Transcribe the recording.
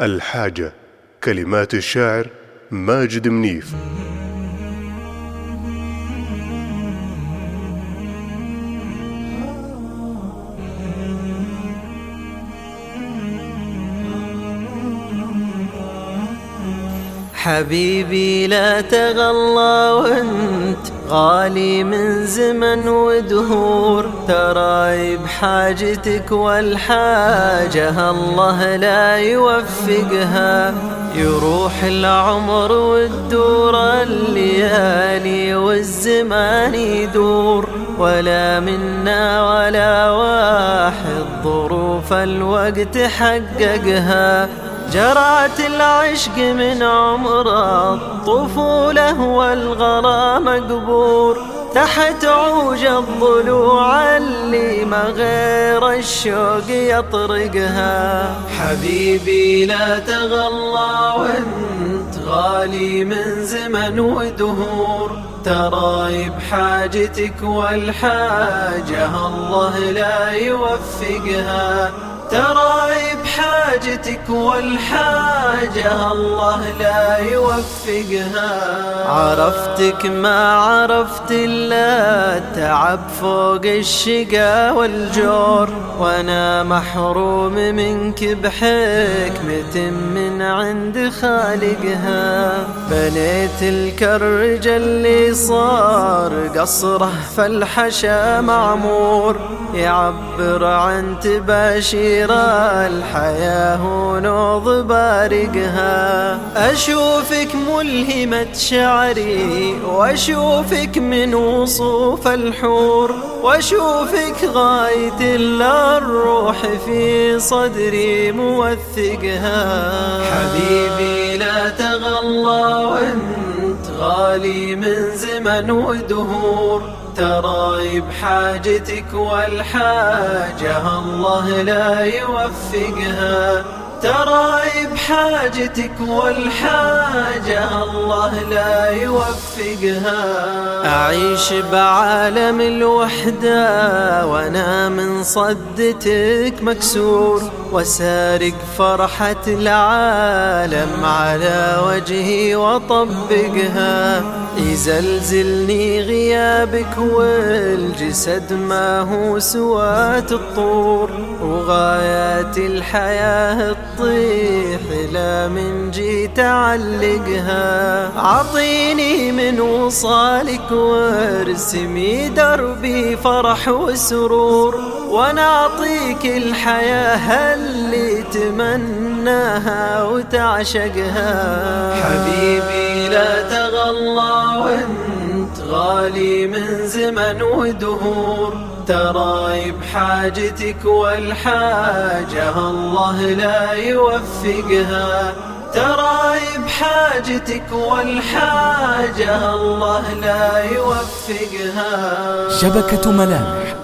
الحاجة كلمات الشاعر ماجد منيف. حبيبي لا تغلى وانت غالي من زمن ودهور تراي بحاجتك والحاجة الله لا يوفقها. يروح العمر والدور الليالي والزمان يدور. ولا منا ولا واحد ظروف الوقت حققها. جرات العشق من عمر الطفولة والغرام مقبور. تحت عوج الضلوع اللي ما غير الشوق يطرقها. حبيبي لا تغلى وانت غالي من زمن ودهور. تراي بحاجتك والحاجة الله لا يوفقها. تراي بحاجتك والحاجة الله لا يوفقها. عرفتك ما عرفت إلا التعب فوق الشقا والجور. وأنا محروم منك بحكمة من عند خالقها. بنيت الكرج اللي صار قصره فالحشا معمور. يعبر عن تباشير ترى الحياة ونوض بارقها. أشوفك ملهمة شعري وأشوفك من وصوف الحور وأشوفك غاية الروح في صدري موثقها. حبيبي لا تغلى وأنت غالي من زمن ودهور. تراي بحاجتك والحاجة الله لا يوفقها. تراي بحاجتك والحاجة الله لا يوفقها. أعيش بعالم الوحدة وأنا من صدتك مكسور وسارق فرحة العالم على وجهي وطبقها. يزلزلني غيابك والجسد ما هو سوات الطور وغايات الحياة تطيح لا من جيت أعلقها عطيني من وصالك وارسمي دربي فرح وسرور. وأنا اعطيك الحياة اللي تمناها وتعشقها. حبيبي لا تغلى وانت غالي من زمن ودهور. تراي بحاجتك والحاجة الله لا يوفقها. تراي بحاجتك والحاجة الله لا يوفقها. شبكة ملامح.